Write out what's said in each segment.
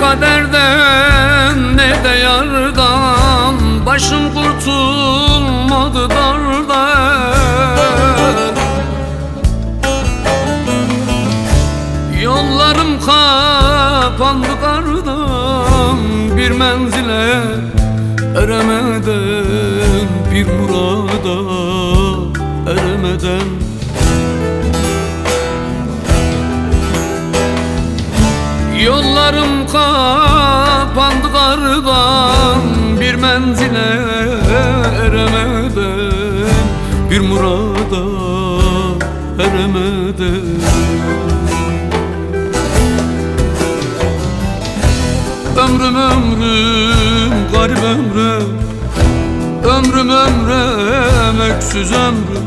kaderden ne de yardan. Başım kurtulmadı dardan. Yollarım kapandı kardan. Bir menzile eremeden Bir murada eremeden kapandı kardan Bir menzile eremeden Bir murada eremeden Ömrüm ömrüm garip ömrüm Ömrüm ömrüm öksüz ömrüm.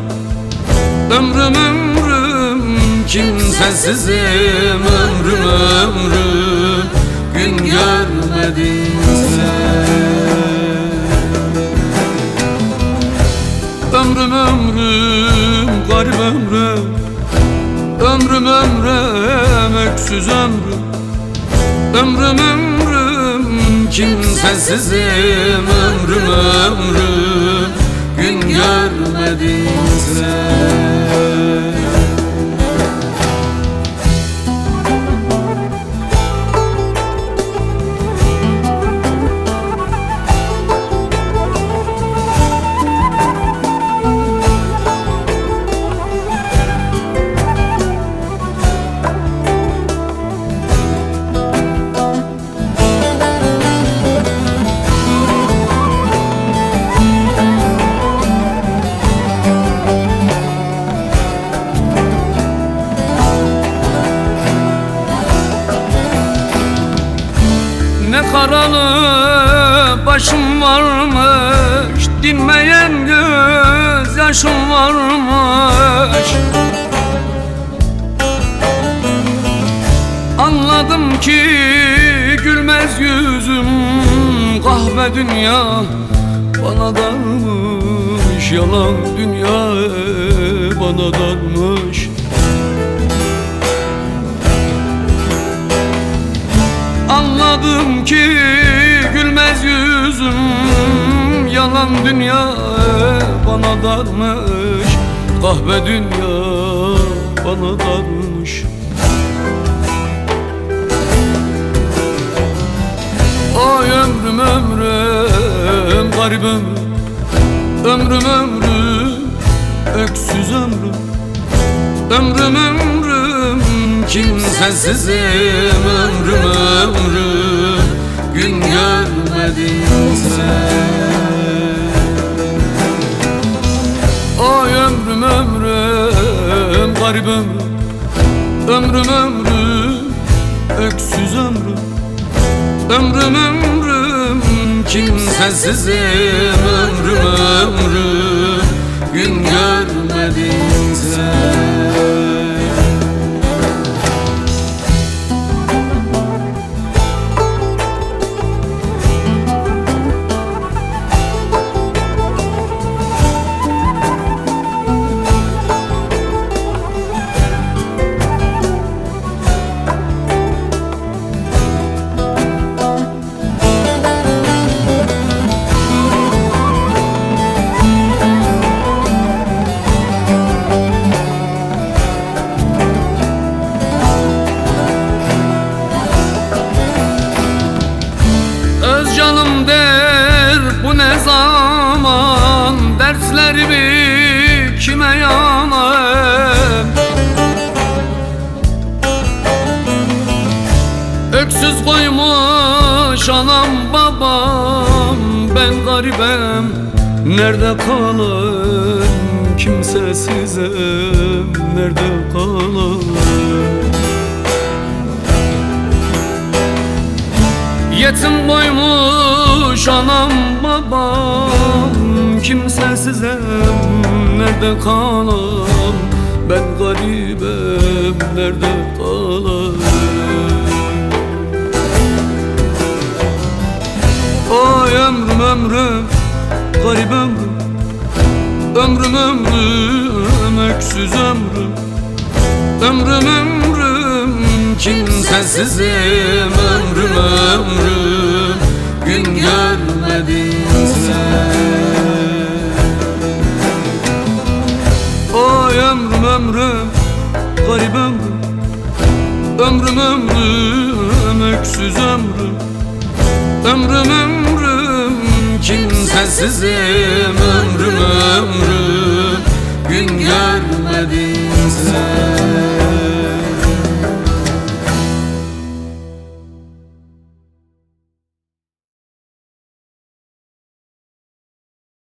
Ömrüm ömrüm kimsesizim Ömrüm ömrüm gün görmedin sen Ömrüm ömrüm garip ömrüm. Ömrüm ömrüm öksüz ömrüm. Ömrüm ömrüm kimsesizim. Ömrüm ömrüm gün görmedin sen karalı başım varmış. Dinmeyen göz yaşım varmış. Anladım ki gülmez yüzüm Kahve dünya. Bana darmış Yalan dünya bana darmış Anladım ki gülmez yüzüm. Yalan dünya bana darmış. Kahve dünya bana darmış. Ay ömrüm ömrüm garip ömrüm Ömrüm ömrüm öksüz ömrüm. Ömrüm ömrüm kimsesizim Ömrüm ömrüm? Gün görmedin sen Ay ömrüm ömrüm garip ömrüm Ömrüm ömrüm öksüz ömrüm. Ömrüm ömrüm kimsesizim Ömrüm ömrüm gün görmedin ne zaman Derslerimi kime yanayım Öksüz koymuş anam babam Ben garibem. Nerede kalayım Kimsesizim nerede kalayım Kimsesizim nerede kalam? Ben garibim nerede kalam? Ay ömrüm ömrüm garip ömrüm. Ömrüm ömrüm öksüz ömrüm. Ömrüm ömrüm kimsesizim Ömrüm ömrüm Ömrüm ömrüm öksüz ömrüm. Ömrüm ömrüm kimsesizim Ömrüm ömrüm. Gün görmedin sen